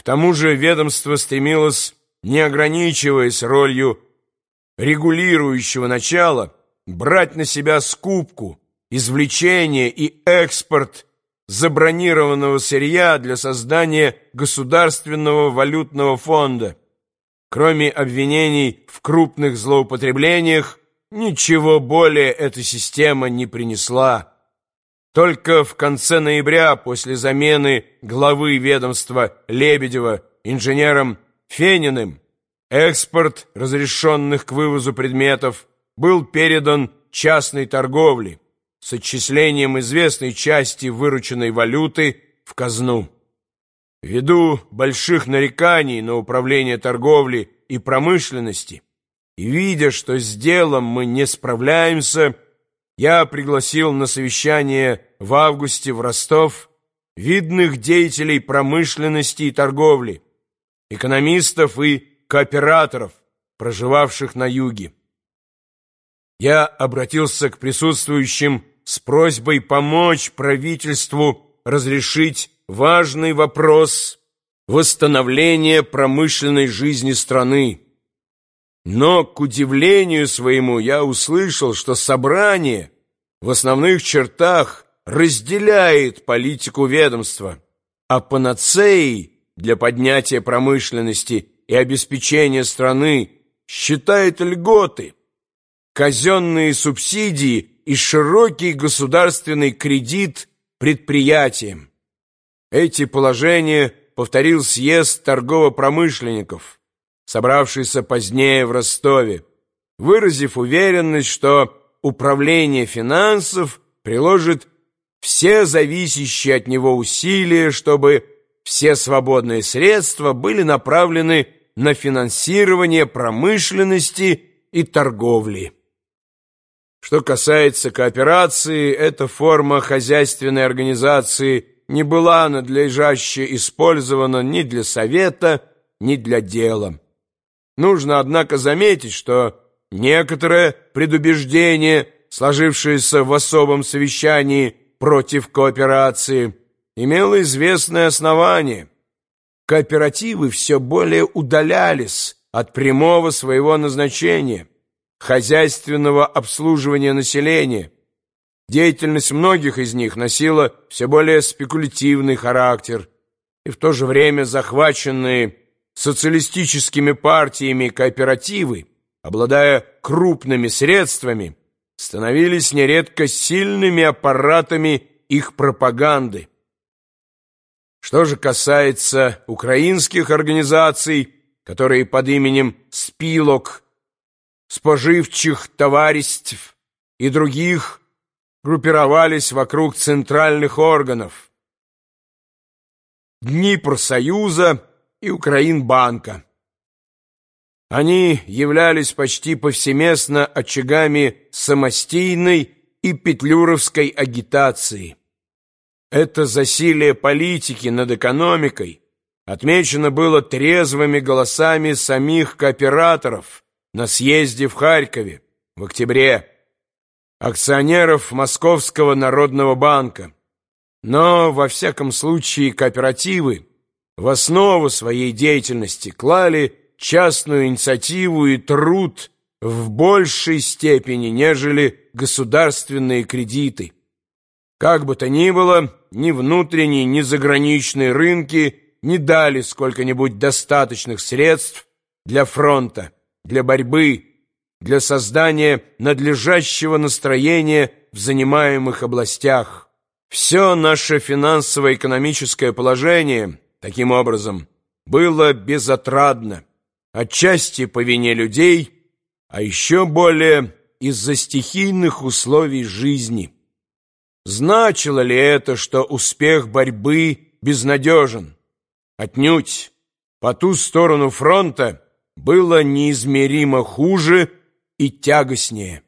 К тому же ведомство стремилось, не ограничиваясь ролью регулирующего начала, брать на себя скупку, извлечение и экспорт забронированного сырья для создания государственного валютного фонда. Кроме обвинений в крупных злоупотреблениях, ничего более эта система не принесла. Только в конце ноября, после замены главы ведомства Лебедева инженером Фениным, экспорт разрешенных к вывозу предметов был передан частной торговле с отчислением известной части вырученной валюты в казну. Ввиду больших нареканий на управление торговли и промышленности и видя, что с делом мы не справляемся, я пригласил на совещание в августе в Ростов видных деятелей промышленности и торговли, экономистов и кооператоров, проживавших на юге. Я обратился к присутствующим с просьбой помочь правительству разрешить важный вопрос восстановления промышленной жизни страны. Но, к удивлению своему, я услышал, что собрание в основных чертах разделяет политику ведомства, а панацеей для поднятия промышленности и обеспечения страны считает льготы, казенные субсидии и широкий государственный кредит предприятиям. Эти положения повторил съезд торгово-промышленников, собравшийся позднее в Ростове, выразив уверенность, что управление финансов приложит все зависящие от него усилия, чтобы все свободные средства были направлены на финансирование промышленности и торговли. Что касается кооперации, эта форма хозяйственной организации не была надлежаще использована ни для совета, ни для дела. Нужно, однако, заметить, что некоторое предубеждение, сложившееся в особом совещании против кооперации, имело известное основание. Кооперативы все более удалялись от прямого своего назначения хозяйственного обслуживания населения. Деятельность многих из них носила все более спекулятивный характер, и в то же время захваченные социалистическими партиями кооперативы, обладая крупными средствами, становились нередко сильными аппаратами их пропаганды. Что же касается украинских организаций, которые под именем «Спилок», «Споживчих товариств» и других группировались вокруг центральных органов, Дни профсоюза и Украинбанка. Они являлись почти повсеместно очагами самостийной и петлюровской агитации. Это засилие политики над экономикой отмечено было трезвыми голосами самих кооператоров на съезде в Харькове в октябре, акционеров Московского народного банка. Но, во всяком случае, кооперативы в основу своей деятельности клали частную инициативу и труд в большей степени, нежели государственные кредиты. Как бы то ни было, ни внутренние, ни заграничные рынки не дали сколько-нибудь достаточных средств для фронта, для борьбы, для создания надлежащего настроения в занимаемых областях. Все наше финансово-экономическое положение, таким образом, было безотрадно, отчасти по вине людей, а еще более из-за стихийных условий жизни. Значило ли это, что успех борьбы безнадежен? Отнюдь. По ту сторону фронта было неизмеримо хуже и тягостнее.